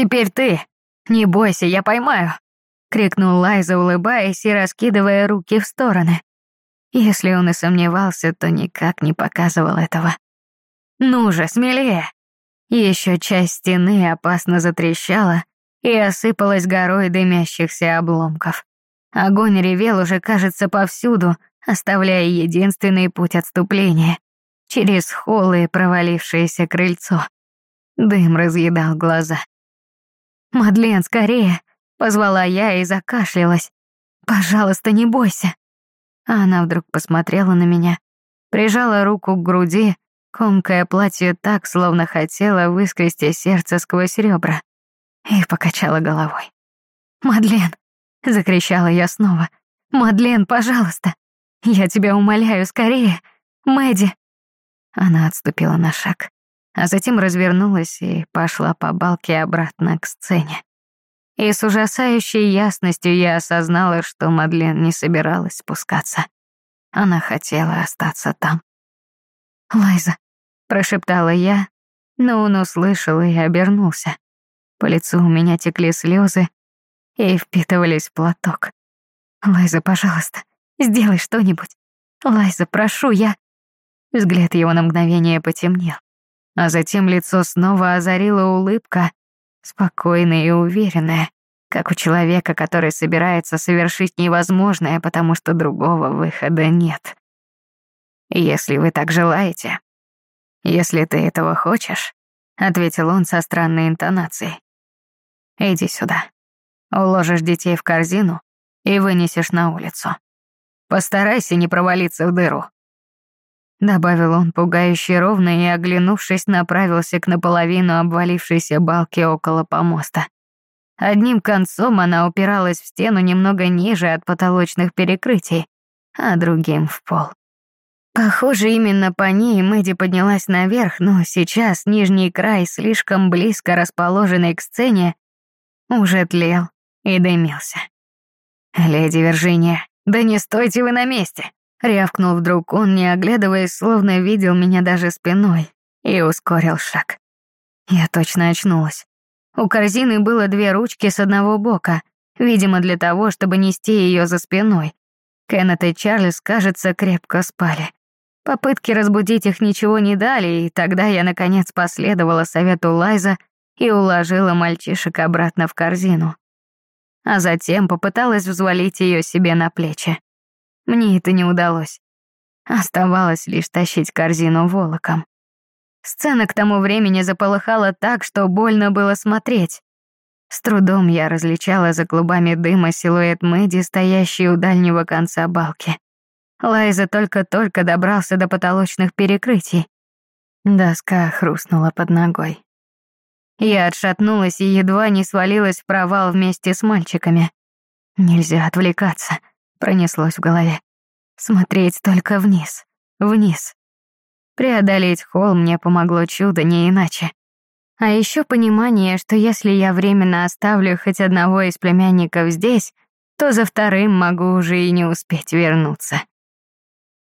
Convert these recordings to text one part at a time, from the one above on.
«Теперь ты! Не бойся, я поймаю!» — крикнул Лайза, улыбаясь и раскидывая руки в стороны. Если он и сомневался, то никак не показывал этого. «Ну же, смелее!» Еще часть стены опасно затрещала и осыпалась горой дымящихся обломков. Огонь ревел уже, кажется, повсюду, оставляя единственный путь отступления — через холл и провалившееся крыльцо. Дым разъедал глаза. «Мадлен, скорее!» — позвала я и закашлялась. «Пожалуйста, не бойся!» А она вдруг посмотрела на меня, прижала руку к груди, комкая платье так, словно хотела выскрести сердце сквозь ребра, и покачала головой. «Мадлен!» — закричала я снова. «Мадлен, пожалуйста! Я тебя умоляю, скорее! Мэдди!» Она отступила на шаг а затем развернулась и пошла по балке обратно к сцене. И с ужасающей ясностью я осознала, что Мадлен не собиралась спускаться. Она хотела остаться там. «Лайза», — прошептала я, но он услышал и обернулся. По лицу у меня текли слезы и впитывались в платок. «Лайза, пожалуйста, сделай что-нибудь. Лайза, прошу, я...» Взгляд его на мгновение потемнел а затем лицо снова озарила улыбка, спокойная и уверенная, как у человека, который собирается совершить невозможное, потому что другого выхода нет. «Если вы так желаете, если ты этого хочешь», — ответил он со странной интонацией. «Иди сюда. Уложишь детей в корзину и вынесешь на улицу. Постарайся не провалиться в дыру. Добавил он пугающе ровно и, оглянувшись, направился к наполовину обвалившейся балке около помоста. Одним концом она упиралась в стену немного ниже от потолочных перекрытий, а другим — в пол. Похоже, именно по ней Мэдди поднялась наверх, но сейчас нижний край, слишком близко расположенный к сцене, уже тлел и дымился. «Леди Виржиния, да не стойте вы на месте!» Рявкнул вдруг он, не оглядываясь, словно видел меня даже спиной, и ускорил шаг. Я точно очнулась. У корзины было две ручки с одного бока, видимо, для того, чтобы нести ее за спиной. Кеннет и Чарльз, кажется, крепко спали. Попытки разбудить их ничего не дали, и тогда я, наконец, последовала совету Лайза и уложила мальчишек обратно в корзину. А затем попыталась взвалить ее себе на плечи. Мне это не удалось. Оставалось лишь тащить корзину волоком. Сцена к тому времени заполыхала так, что больно было смотреть. С трудом я различала за клубами дыма силуэт Мэдди, стоящий у дальнего конца балки. Лайза только-только добрался до потолочных перекрытий. Доска хрустнула под ногой. Я отшатнулась и едва не свалилась в провал вместе с мальчиками. Нельзя отвлекаться пронеслось в голове. Смотреть только вниз, вниз. Преодолеть холл мне помогло чудо, не иначе. А еще понимание, что если я временно оставлю хоть одного из племянников здесь, то за вторым могу уже и не успеть вернуться.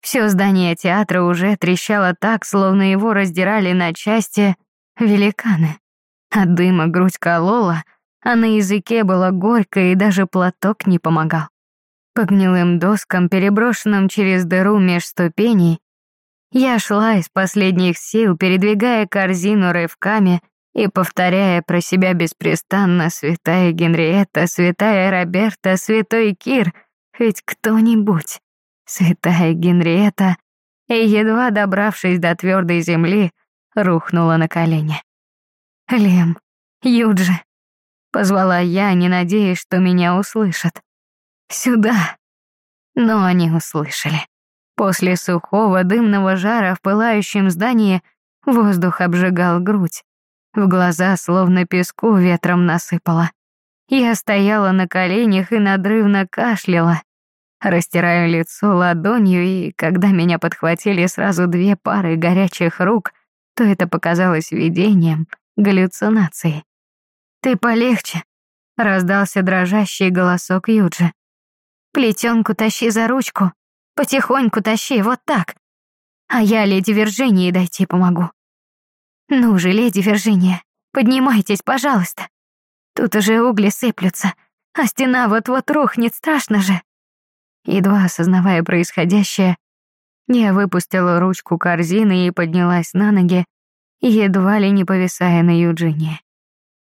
Все здание театра уже трещало так, словно его раздирали на части великаны. От дыма грудь колола, а на языке было горько, и даже платок не помогал. По гнилым доскам, переброшенным через дыру меж ступеней, я шла из последних сил, передвигая корзину рывками и повторяя про себя беспрестанно «Святая Генриетта, святая Роберта, святой Кир, хоть кто-нибудь, святая Генриетта», и, едва добравшись до твердой земли, рухнула на колени. «Лем, Юджи», — позвала я, не надеясь, что меня услышат. Сюда!» Но они услышали. После сухого дымного жара в пылающем здании воздух обжигал грудь. В глаза словно песку ветром насыпало. Я стояла на коленях и надрывно кашляла. Растираю лицо ладонью, и когда меня подхватили сразу две пары горячих рук, то это показалось видением, галлюцинацией. «Ты полегче», — раздался дрожащий голосок Юджи. Плетенку тащи за ручку, потихоньку тащи, вот так. А я леди Виржинии дойти помогу. Ну же, леди Виржиния, поднимайтесь, пожалуйста. Тут уже угли сыплются, а стена вот-вот рухнет, страшно же. Едва осознавая происходящее, я выпустила ручку корзины и поднялась на ноги, едва ли не повисая на Юджине.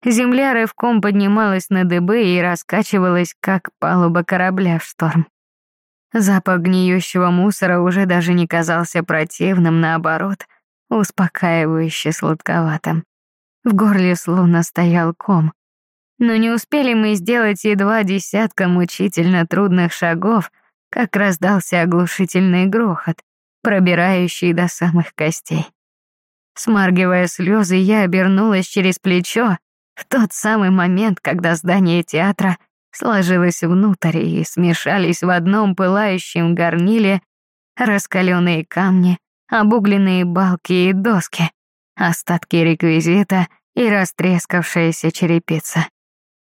Земля рывком поднималась на дыбы и раскачивалась, как палуба корабля в шторм. Запах гниющего мусора уже даже не казался противным, наоборот, успокаивающе сладковатым. В горле словно стоял ком. Но не успели мы сделать едва десятка мучительно трудных шагов, как раздался оглушительный грохот, пробирающий до самых костей. Смаргивая слезы, я обернулась через плечо в тот самый момент, когда здание театра сложилось внутрь и смешались в одном пылающем горниле раскаленные камни, обугленные балки и доски, остатки реквизита и растрескавшаяся черепица.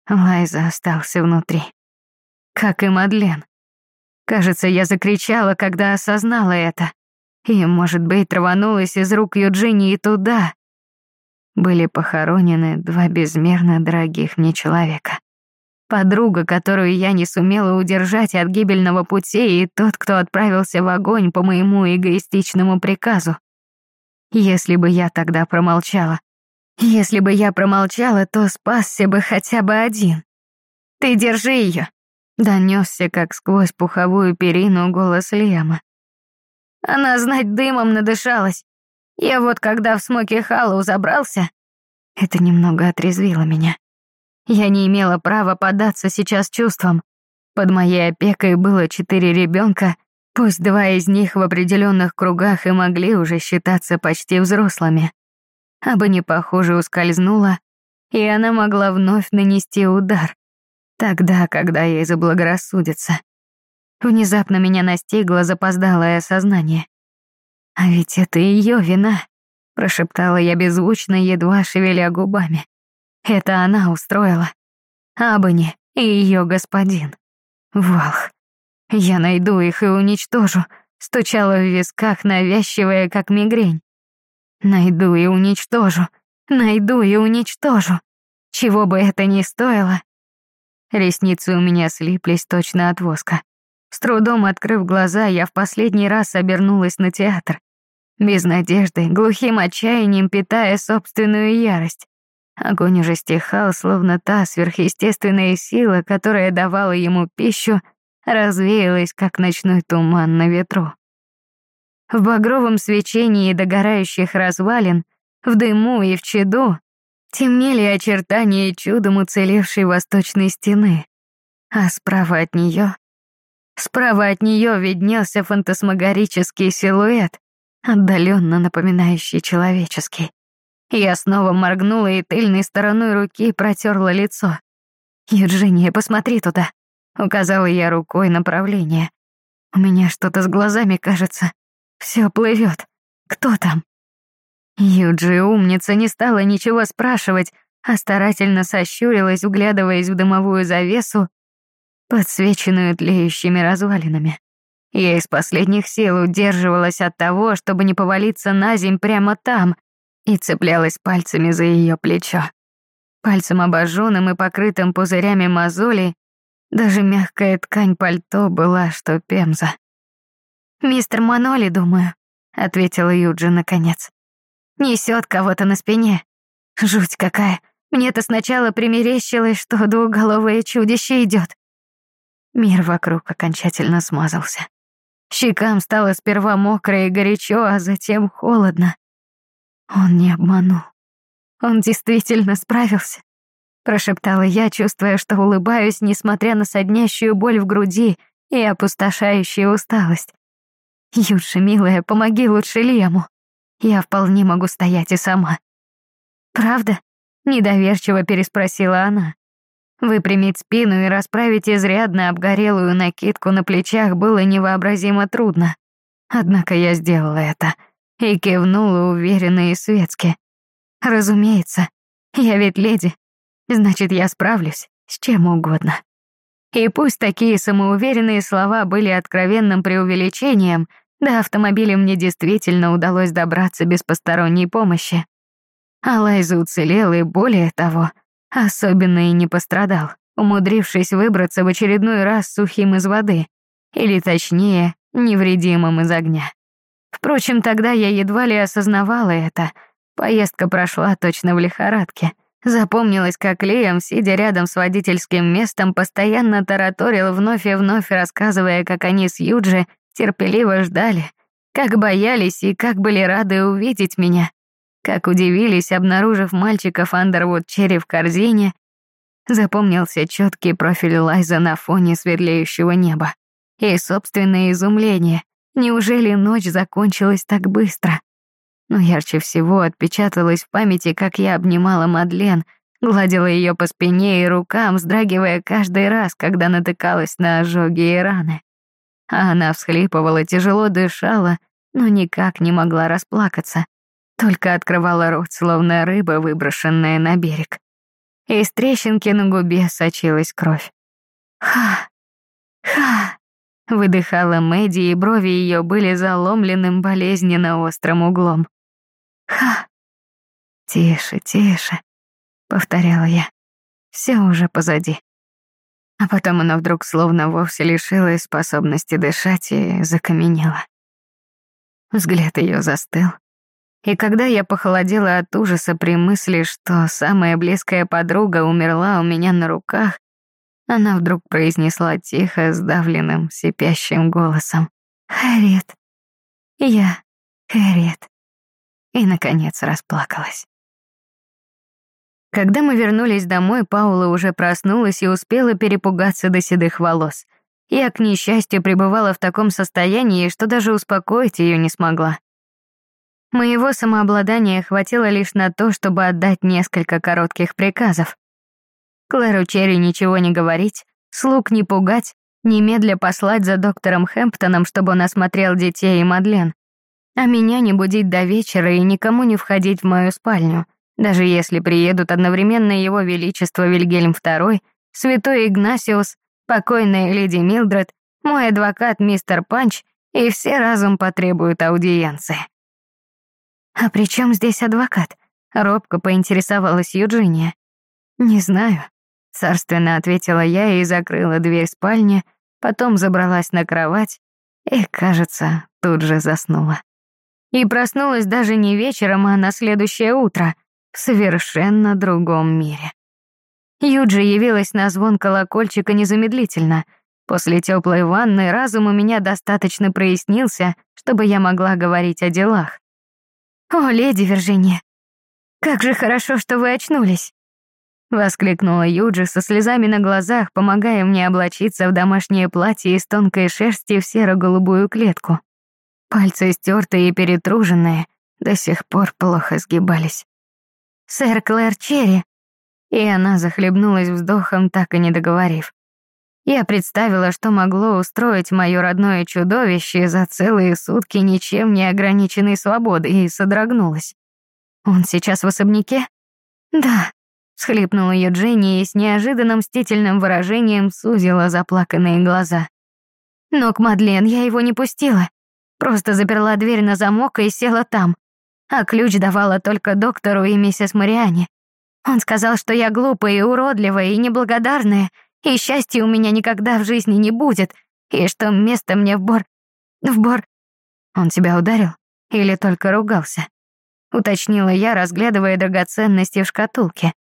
Лайза остался внутри. Как и Мадлен. Кажется, я закричала, когда осознала это. И, может быть, рванулась из рук Юджини туда. Были похоронены два безмерно дорогих мне человека. Подруга, которую я не сумела удержать от гибельного пути, и тот, кто отправился в огонь по моему эгоистичному приказу. Если бы я тогда промолчала. Если бы я промолчала, то спасся бы хотя бы один. «Ты держи ее, донесся как сквозь пуховую перину голос Лема. Она знать дымом надышалась. Я вот когда в смоке Халлоу забрался, это немного отрезвило меня. Я не имела права податься сейчас чувствам. Под моей опекой было четыре ребенка, пусть два из них в определенных кругах и могли уже считаться почти взрослыми. Аба не похоже ускользнула, и она могла вновь нанести удар. Тогда, когда ей заблагорассудится. Внезапно меня настигло запоздалое сознание. «А ведь это ее вина», — прошептала я беззвучно, едва шевеля губами. Это она устроила. Абани и ее господин. Валх. Я найду их и уничтожу, стучала в висках, навязчивая, как мигрень. Найду и уничтожу, найду и уничтожу. Чего бы это ни стоило. Ресницы у меня слиплись точно от воска. С трудом открыв глаза, я в последний раз обернулась на театр. Без надежды, глухим отчаянием питая собственную ярость. Огонь уже стихал, словно та сверхъестественная сила, которая давала ему пищу, развеялась, как ночной туман на ветру. В багровом свечении догорающих развалин, в дыму и в чаду темнели очертания чудом уцелевшей восточной стены, а справа от нее, справа от нее виднелся фантасмагорический силуэт, отдаленно напоминающий человеческий. Я снова моргнула и тыльной стороной руки протерла лицо. «Евгения, посмотри туда», — указала я рукой направление. «У меня что-то с глазами, кажется. Все плывет. Кто там?» Юджи, умница, не стала ничего спрашивать, а старательно сощурилась, углядываясь в дымовую завесу, подсвеченную тлеющими развалинами. Я из последних сил удерживалась от того, чтобы не повалиться на земь прямо там, и цеплялась пальцами за ее плечо. Пальцем обожженным и покрытым пузырями мозолей даже мягкая ткань пальто была, что пемза. «Мистер Маноли, думаю», — ответила Юджи наконец. Несет кого-то на спине. Жуть какая. Мне-то сначала примерещилось, что двуголовое чудище идет. Мир вокруг окончательно смазался. Щекам стало сперва мокро и горячо, а затем холодно. Он не обманул. Он действительно справился. Прошептала я, чувствуя, что улыбаюсь, несмотря на соднящую боль в груди и опустошающую усталость. Юша, милая, помоги лучше Лему. Я вполне могу стоять и сама. Правда? Недоверчиво переспросила она. Выпрямить спину и расправить изрядно обгорелую накидку на плечах было невообразимо трудно. Однако я сделала это и кивнула уверенно и светски. Разумеется, я ведь леди, значит, я справлюсь с чем угодно. И пусть такие самоуверенные слова были откровенным преувеличением, до автомобиля мне действительно удалось добраться без посторонней помощи. А Лайза уцелела и более того, особенно и не пострадал, умудрившись выбраться в очередной раз сухим из воды, или точнее, невредимым из огня. Впрочем, тогда я едва ли осознавала это. Поездка прошла точно в лихорадке. Запомнилось, как Лиам, сидя рядом с водительским местом, постоянно тараторил вновь и вновь, рассказывая, как они с Юджи терпеливо ждали, как боялись и как были рады увидеть меня, как удивились, обнаружив мальчиков Андервуд Черри в корзине, запомнился четкий профиль Лайза на фоне светлеющего неба. И собственное изумление. Неужели ночь закончилась так быстро? Но ярче всего отпечаталось в памяти, как я обнимала Мадлен, гладила ее по спине и рукам, вздрагивая каждый раз, когда натыкалась на ожоги и раны. А она всхлипывала, тяжело дышала, но никак не могла расплакаться. Только открывала рот, словно рыба, выброшенная на берег. Из трещинки на губе сочилась кровь. «Ха! Ха!» — выдыхала Мэдди, и брови ее были заломленным болезненно острым углом. «Ха!» «Тише, тише», — повторяла я. Все уже позади. А потом она вдруг словно вовсе лишилась способности дышать и закаменела. Взгляд ее застыл. И когда я похолодела от ужаса при мысли, что самая близкая подруга умерла у меня на руках, она вдруг произнесла тихо, сдавленным, сипящим голосом. «Хэрриет, я Хэрриет». И, наконец, расплакалась. Когда мы вернулись домой, Паула уже проснулась и успела перепугаться до седых волос. Я, к несчастью, пребывала в таком состоянии, что даже успокоить ее не смогла. Моего самообладания хватило лишь на то, чтобы отдать несколько коротких приказов. Клэру Черри ничего не говорить, слуг не пугать, немедля послать за доктором Хэмптоном, чтобы он осмотрел детей и Мадлен. А меня не будить до вечера и никому не входить в мою спальню, даже если приедут одновременно его величество Вильгельм II, святой Игнасиус, покойная леди Милдред, мой адвокат мистер Панч, и все разум потребуют аудиенции. «А при чем здесь адвокат?» — робко поинтересовалась Юджиния. «Не знаю», — царственно ответила я и закрыла дверь спальни, потом забралась на кровать и, кажется, тут же заснула. И проснулась даже не вечером, а на следующее утро — в совершенно другом мире. Юджи явилась на звон колокольчика незамедлительно. После теплой ванны разум у меня достаточно прояснился, чтобы я могла говорить о делах. «О, леди Виржиния, как же хорошо, что вы очнулись!» Воскликнула Юджи со слезами на глазах, помогая мне облачиться в домашнее платье из тонкой шерсти в серо-голубую клетку. Пальцы стертые и перетруженные, до сих пор плохо сгибались сэр Клэр Черри». И она захлебнулась вздохом, так и не договорив. Я представила, что могло устроить мое родное чудовище за целые сутки ничем не ограниченной свободы, и содрогнулась. «Он сейчас в особняке?» «Да», — схлипнула ее Дженни и с неожиданным мстительным выражением сузила заплаканные глаза. «Но к Мадлен я его не пустила. Просто заперла дверь на замок и села там а ключ давала только доктору и миссис Мариане. Он сказал, что я глупая и уродливая и неблагодарная, и счастья у меня никогда в жизни не будет, и что место мне в бор... в бор... Он тебя ударил? Или только ругался? Уточнила я, разглядывая драгоценности в шкатулке.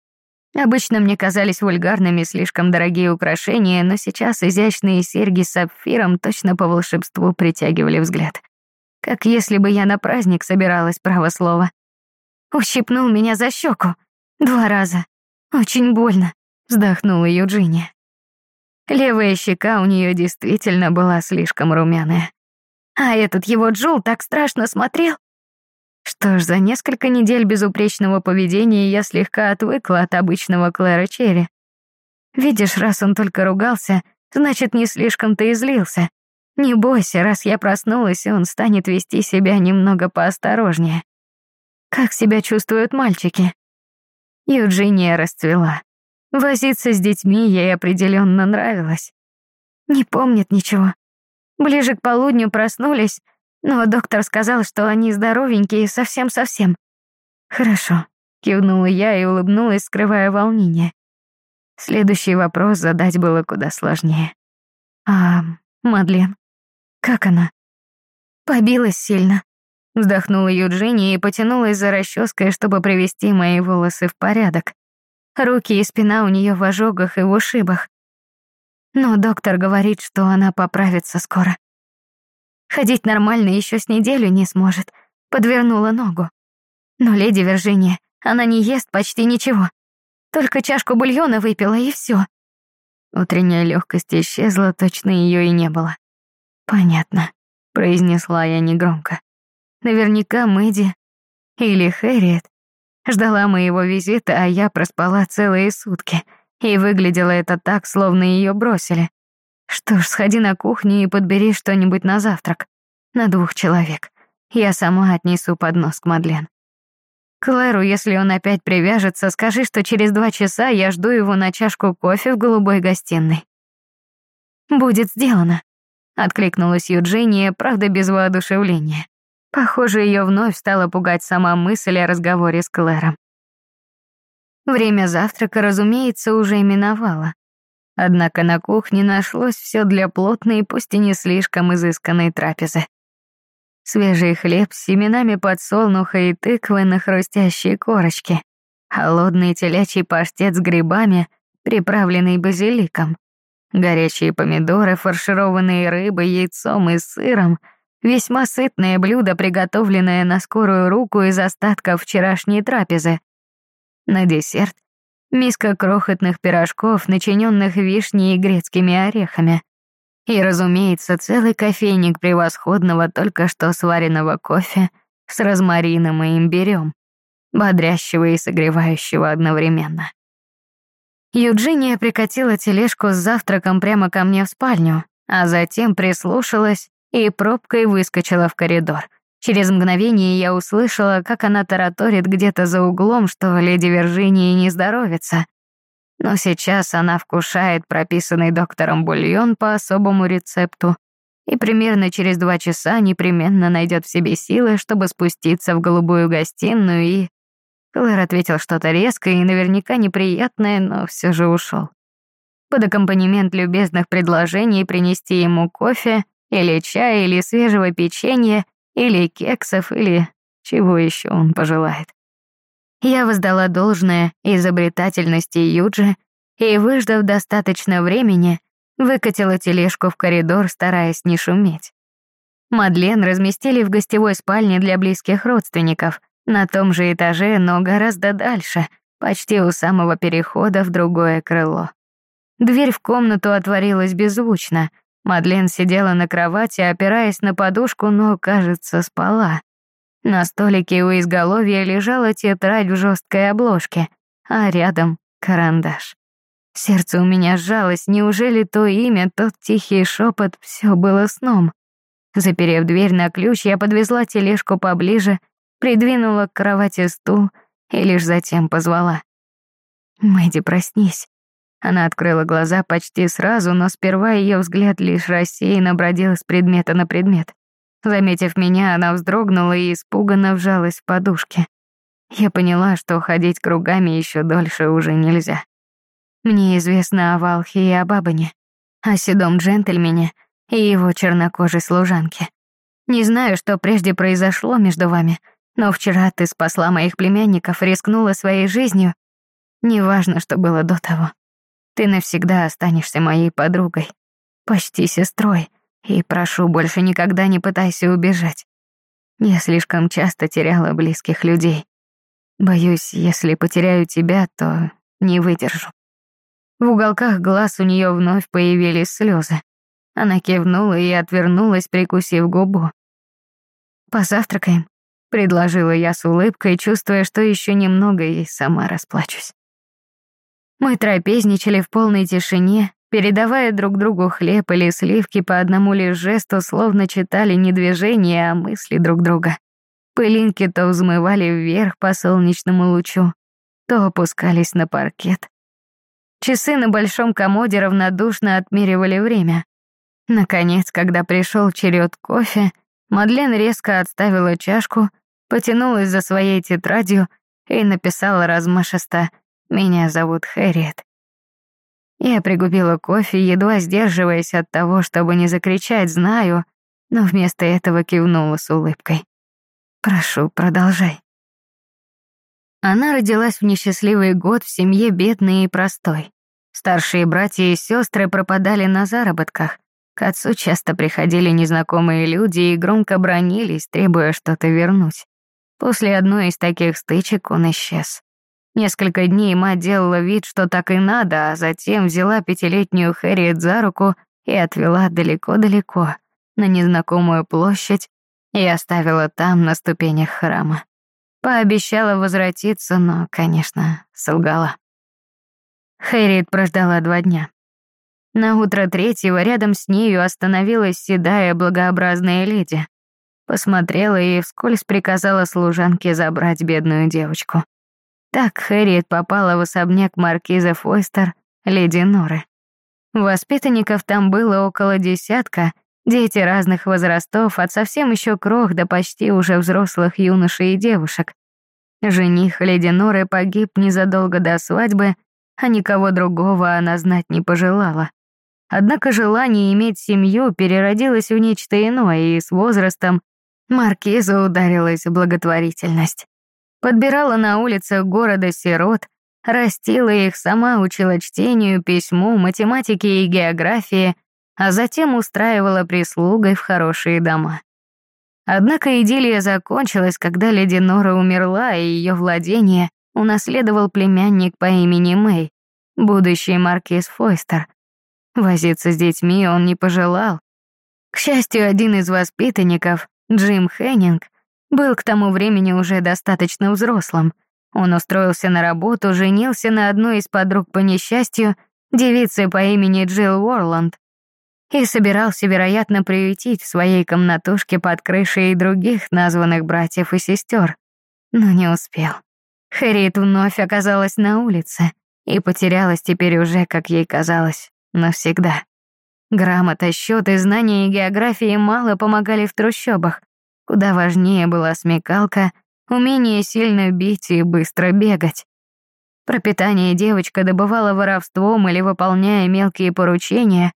Обычно мне казались вульгарными слишком дорогие украшения, но сейчас изящные серьги с сапфиром точно по волшебству притягивали взгляд как если бы я на праздник собиралась, право слово. Ущипнул меня за щеку. Два раза. Очень больно, вздохнула Юджиния. Левая щека у нее действительно была слишком румяная. А этот его Джул так страшно смотрел. Что ж, за несколько недель безупречного поведения я слегка отвыкла от обычного Клэра Черри. Видишь, раз он только ругался, значит, не слишком-то и злился. Не бойся, раз я проснулась, он станет вести себя немного поосторожнее. Как себя чувствуют мальчики? Юджиния расцвела. Возиться с детьми ей определенно нравилось. Не помнит ничего. Ближе к полудню проснулись, но доктор сказал, что они здоровенькие совсем-совсем. Хорошо, кивнула я и улыбнулась, скрывая волнение. Следующий вопрос задать было куда сложнее. «А Мадлен? Как она?» «Побилась сильно», — вздохнула Юджини и потянулась за расческой, чтобы привести мои волосы в порядок. Руки и спина у нее в ожогах и ушибах. Но доктор говорит, что она поправится скоро. Ходить нормально еще с неделю не сможет. Подвернула ногу. Но леди Виржиния, она не ест почти ничего. Только чашку бульона выпила, и все. Утренняя легкость исчезла, точно ее и не было. «Понятно», — произнесла я негромко. Наверняка Мэдди или Хэрриет ждала моего визита, а я проспала целые сутки, и выглядело это так, словно ее бросили. Что ж, сходи на кухню и подбери что-нибудь на завтрак. На двух человек. Я сама отнесу поднос к Мадлен. Клэру, если он опять привяжется, скажи, что через два часа я жду его на чашку кофе в голубой гостиной. «Будет сделано», — откликнулась Юджиния, правда, без воодушевления. Похоже, ее вновь стала пугать сама мысль о разговоре с Клэром. Время завтрака, разумеется, уже миновало. Однако на кухне нашлось все для плотной, пусть и не слишком изысканной трапезы. Свежий хлеб с семенами подсолнуха и тыквы на хрустящие корочки, холодный телячий паштет с грибами, приправленный базиликом, горячие помидоры, фаршированные рыбой, яйцом и сыром — Весьма сытное блюдо, приготовленное на скорую руку из остатков вчерашней трапезы. На десерт — миска крохотных пирожков, начиненных вишней и грецкими орехами. И, разумеется, целый кофейник превосходного только что сваренного кофе с розмарином и имбирем, бодрящего и согревающего одновременно. Юджиния прикатила тележку с завтраком прямо ко мне в спальню, а затем прислушалась и пробкой выскочила в коридор. Через мгновение я услышала, как она тараторит где-то за углом, что леди Виржинии не здоровится. Но сейчас она вкушает прописанный доктором бульон по особому рецепту и примерно через два часа непременно найдет в себе силы, чтобы спуститься в голубую гостиную и... Клэр ответил что-то резкое и наверняка неприятное, но все же ушел. Под аккомпанемент любезных предложений принести ему кофе или чая, или свежего печенья, или кексов, или чего еще он пожелает. Я воздала должное изобретательности Юджи и, выждав достаточно времени, выкатила тележку в коридор, стараясь не шуметь. Мадлен разместили в гостевой спальне для близких родственников, на том же этаже, но гораздо дальше, почти у самого перехода в другое крыло. Дверь в комнату отворилась беззвучно — Мадлен сидела на кровати, опираясь на подушку, но, кажется, спала. На столике у изголовья лежала тетрадь в жесткой обложке, а рядом — карандаш. Сердце у меня сжалось, неужели то имя, тот тихий шепот, все было сном? Заперев дверь на ключ, я подвезла тележку поближе, придвинула к кровати стул и лишь затем позвала. «Мэдди, проснись». Она открыла глаза почти сразу, но сперва ее взгляд лишь рассеянно бродил с предмета на предмет. Заметив меня, она вздрогнула и испуганно вжалась в подушки. Я поняла, что ходить кругами еще дольше уже нельзя. Мне известно о Валхе и о Бабане, о седом джентльмене и его чернокожей служанке. Не знаю, что прежде произошло между вами, но вчера ты спасла моих племянников, рискнула своей жизнью. Неважно, что было до того. Ты навсегда останешься моей подругой, почти сестрой, и прошу, больше никогда не пытайся убежать. Я слишком часто теряла близких людей. Боюсь, если потеряю тебя, то не выдержу. В уголках глаз у нее вновь появились слезы. Она кивнула и отвернулась, прикусив губу. «Позавтракаем», — предложила я с улыбкой, чувствуя, что еще немного и сама расплачусь. Мы трапезничали в полной тишине, передавая друг другу хлеб или сливки по одному лишь жесту, словно читали не движения, а мысли друг друга. Пылинки то взмывали вверх по солнечному лучу, то опускались на паркет. Часы на большом комоде равнодушно отмеривали время. Наконец, когда пришел черед кофе, Мадлен резко отставила чашку, потянулась за своей тетрадью и написала размашисто «Меня зовут Хэрриет». Я пригубила кофе, едва сдерживаясь от того, чтобы не закричать «знаю», но вместо этого кивнула с улыбкой. «Прошу, продолжай». Она родилась в несчастливый год в семье бедной и простой. Старшие братья и сестры пропадали на заработках. К отцу часто приходили незнакомые люди и громко бронились, требуя что-то вернуть. После одной из таких стычек он исчез. Несколько дней мать делала вид, что так и надо, а затем взяла пятилетнюю Хэрриет за руку и отвела далеко-далеко, на незнакомую площадь, и оставила там, на ступенях храма. Пообещала возвратиться, но, конечно, солгала. Хэрриет прождала два дня. На утро третьего рядом с нею остановилась седая благообразная леди. Посмотрела и вскользь приказала служанке забрать бедную девочку. Так Хэрриет попала в особняк маркиза Фойстер, леди Норы. Воспитанников там было около десятка, дети разных возрастов, от совсем еще крох до почти уже взрослых юношей и девушек. Жених леди Норы погиб незадолго до свадьбы, а никого другого она знать не пожелала. Однако желание иметь семью переродилось в нечто иное, и с возрастом маркиза ударилась благотворительность. Подбирала на улицах города сирот, растила их, сама учила чтению, письму, математике и географии, а затем устраивала прислугой в хорошие дома. Однако идиллия закончилась, когда леди Нора умерла, и ее владение унаследовал племянник по имени Мэй, будущий маркиз Фойстер. Возиться с детьми он не пожелал. К счастью, один из воспитанников, Джим Хеннинг, был к тому времени уже достаточно взрослым. Он устроился на работу, женился на одной из подруг по несчастью, девице по имени Джилл Уорланд, и собирался, вероятно, приютить в своей комнатушке под крышей и других названных братьев и сестер, но не успел. Хэрриет вновь оказалась на улице и потерялась теперь уже, как ей казалось, навсегда. Грамота, знания и географии мало помогали в трущобах. Куда важнее была смекалка, умение сильно бить и быстро бегать. Пропитание девочка добывала воровством или выполняя мелкие поручения,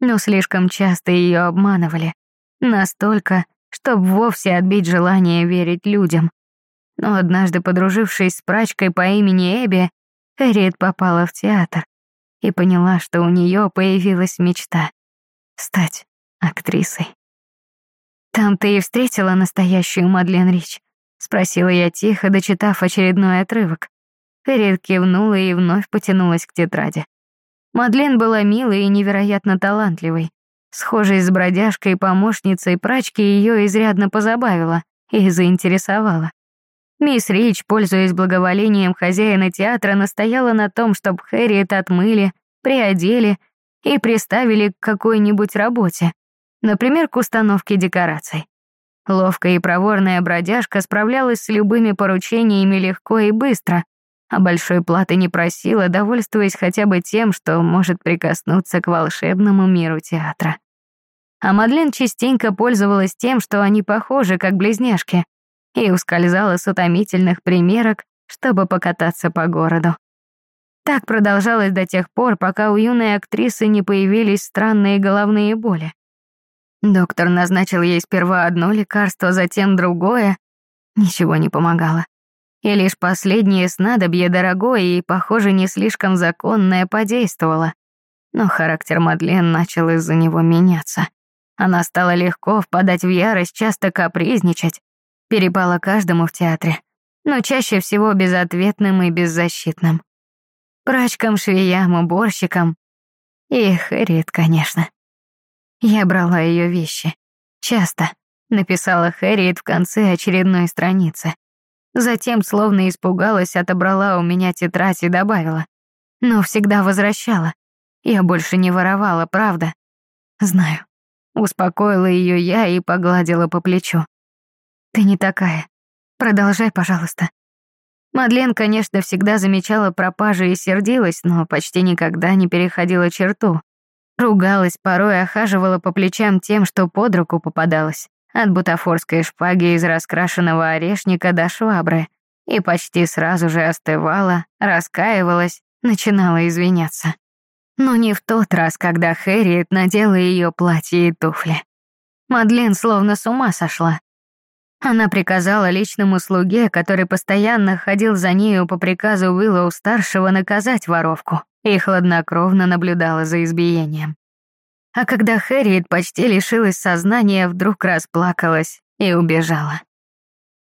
но слишком часто ее обманывали. Настолько, чтобы вовсе отбить желание верить людям. Но однажды, подружившись с прачкой по имени Эбби, Хэрриет попала в театр и поняла, что у нее появилась мечта — стать актрисой. «Там ты и встретила настоящую Мадлен Рич?» — спросила я тихо, дочитав очередной отрывок. Хэрриет кивнула и вновь потянулась к тетради. Мадлен была милой и невероятно талантливой. Схожей с бродяжкой помощницей прачки ее изрядно позабавила и заинтересовала. Мисс Рич, пользуясь благоволением хозяина театра, настояла на том, чтобы Хэрриет отмыли, приодели и приставили к какой-нибудь работе, например, к установке декораций. Ловкая и проворная бродяжка справлялась с любыми поручениями легко и быстро, а большой платы не просила, довольствуясь хотя бы тем, что может прикоснуться к волшебному миру театра. А Мадлен частенько пользовалась тем, что они похожи, как близняшки, и ускользала с утомительных примерок, чтобы покататься по городу. Так продолжалось до тех пор, пока у юной актрисы не появились странные головные боли. Доктор назначил ей сперва одно лекарство, затем другое. Ничего не помогало. И лишь последнее снадобье дорогое и, похоже, не слишком законное подействовало. Но характер Мадлен начал из-за него меняться. Она стала легко впадать в ярость, часто капризничать, перепала каждому в театре, но чаще всего безответным и беззащитным. Прачкам, швеям, уборщикам. И Хэрриет, конечно. Я брала ее вещи. Часто. Написала Хэрриет в конце очередной страницы. Затем, словно испугалась, отобрала у меня тетрадь и добавила. Но всегда возвращала. Я больше не воровала, правда? Знаю. Успокоила ее я и погладила по плечу. Ты не такая. Продолжай, пожалуйста. Мадлен, конечно, всегда замечала пропажи и сердилась, но почти никогда не переходила черту. Ругалась, порой охаживала по плечам тем, что под руку попадалось. От бутафорской шпаги из раскрашенного орешника до швабры. и почти сразу же остывала, раскаивалась, начинала извиняться. Но не в тот раз, когда Хэрриет надела ее платье и туфли. Мадлен словно с ума сошла. Она приказала личному слуге, который постоянно ходил за нею по приказу Уиллоу-старшего, наказать воровку и хладнокровно наблюдала за избиением. А когда Хэрриет почти лишилась сознания, вдруг расплакалась и убежала.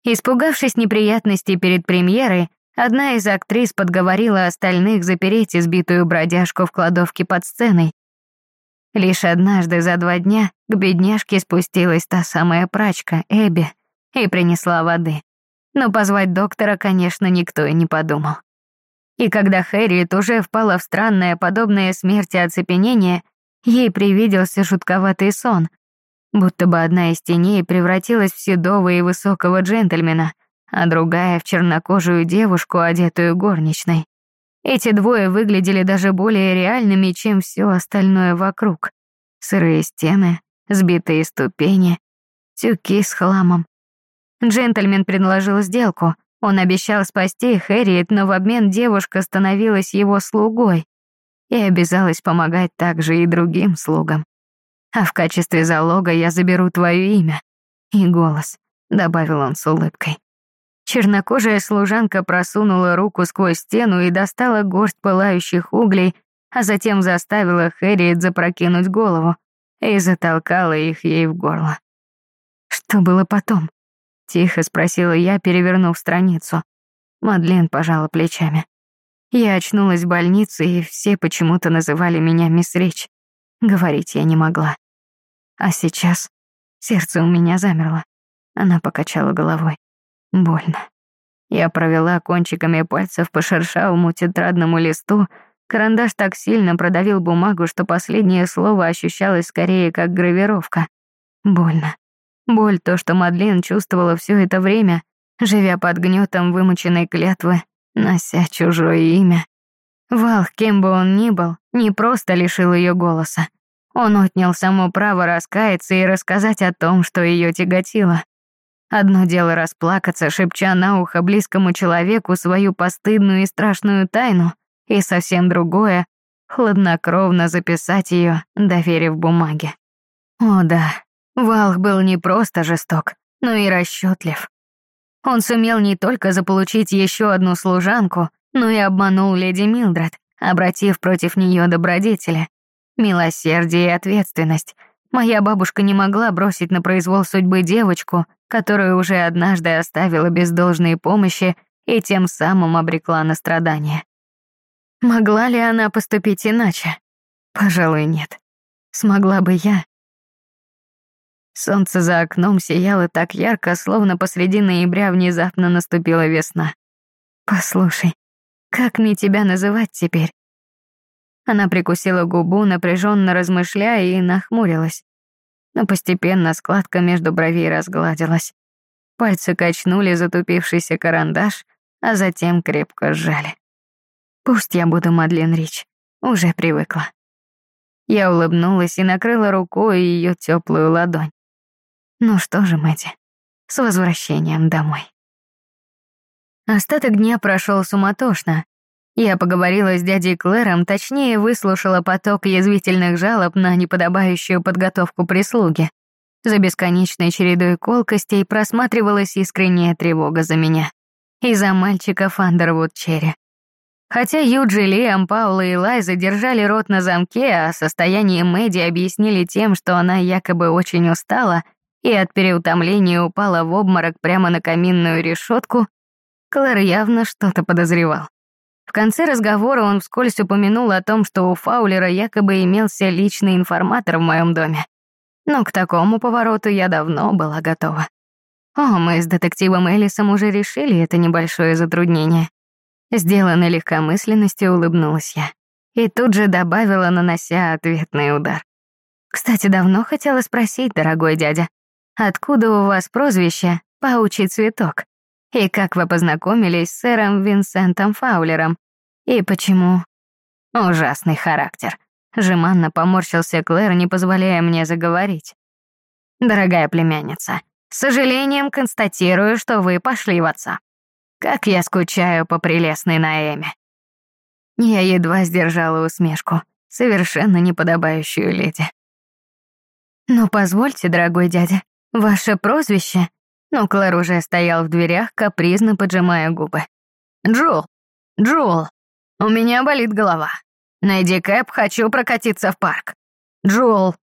Испугавшись неприятностей перед премьерой, одна из актрис подговорила остальных запереть избитую бродяжку в кладовке под сценой. Лишь однажды за два дня к бедняжке спустилась та самая прачка, Эбби, и принесла воды. Но позвать доктора, конечно, никто и не подумал. И когда Хэрриет уже впала в странное, подобное смерти оцепенение, ей привиделся жутковатый сон, будто бы одна из теней превратилась в седого и высокого джентльмена, а другая — в чернокожую девушку, одетую горничной. Эти двое выглядели даже более реальными, чем все остальное вокруг. Сырые стены, сбитые ступени, тюки с хламом, Джентльмен предложил сделку. Он обещал спасти Хэрриет, но в обмен девушка становилась его слугой и обязалась помогать также и другим слугам. А в качестве залога я заберу твое имя и голос, добавил он с улыбкой. Чернокожая служанка просунула руку сквозь стену и достала горсть пылающих углей, а затем заставила Хэрриет запрокинуть голову и затолкала их ей в горло. Что было потом? Тихо спросила я, перевернув страницу. Мадлен пожала плечами. Я очнулась в больнице, и все почему-то называли меня мисс Рич. Говорить я не могла. А сейчас сердце у меня замерло. Она покачала головой. Больно. Я провела кончиками пальцев по шершавому тетрадному листу, карандаш так сильно продавил бумагу, что последнее слово ощущалось скорее как гравировка. Больно. Боль, то, что Мадлен чувствовала все это время, живя под гнетом вымученной клятвы, нося чужое имя. Валх, кем бы он ни был, не просто лишил ее голоса. Он отнял само право раскаяться и рассказать о том, что ее тяготило. Одно дело расплакаться, шепча на ухо близкому человеку свою постыдную и страшную тайну, и совсем другое — хладнокровно записать ее, доверив бумаге. О да, Валх был не просто жесток, но и расчетлив. Он сумел не только заполучить еще одну служанку, но и обманул леди Милдред, обратив против нее добродетели. Милосердие и ответственность. Моя бабушка не могла бросить на произвол судьбы девочку, которую уже однажды оставила без должной помощи и тем самым обрекла на страдания. Могла ли она поступить иначе? Пожалуй, нет. Смогла бы я, Солнце за окном сияло так ярко, словно посреди ноября внезапно наступила весна. «Послушай, как мне тебя называть теперь?» Она прикусила губу, напряженно размышляя, и нахмурилась. Но постепенно складка между бровей разгладилась. Пальцы качнули затупившийся карандаш, а затем крепко сжали. «Пусть я буду Мадлен Рич, уже привыкла». Я улыбнулась и накрыла рукой ее теплую ладонь. Ну что же, Мэдди, с возвращением домой. Остаток дня прошел суматошно. Я поговорила с дядей Клэром, точнее выслушала поток язвительных жалоб на неподобающую подготовку прислуги. За бесконечной чередой колкостей просматривалась искренняя тревога за меня. И за мальчика Фандервуд Черри. Хотя Юджи, Лиам, Паула и Лайза держали рот на замке, а состояние Мэдди объяснили тем, что она якобы очень устала — и от переутомления упала в обморок прямо на каминную решетку, Клэр явно что-то подозревал. В конце разговора он вскользь упомянул о том, что у Фаулера якобы имелся личный информатор в моем доме. Но к такому повороту я давно была готова. О, мы с детективом Элисом уже решили это небольшое затруднение. Сделанной легкомысленностью улыбнулась я. И тут же добавила, нанося ответный удар. «Кстати, давно хотела спросить, дорогой дядя, Откуда у вас прозвище «Паучий цветок»? И как вы познакомились с сэром Винсентом Фаулером? И почему? Ужасный характер. Жеманно поморщился Клэр, не позволяя мне заговорить. Дорогая племянница, с сожалением констатирую, что вы пошли в отца. Как я скучаю по прелестной Наэме. Я едва сдержала усмешку, совершенно неподобающую леди. «Но позвольте, дорогой дядя, ваше прозвище...» Но Клэр уже стоял в дверях, капризно поджимая губы. «Джул, Джул, у меня болит голова. Найди кэп, хочу прокатиться в парк. Джул,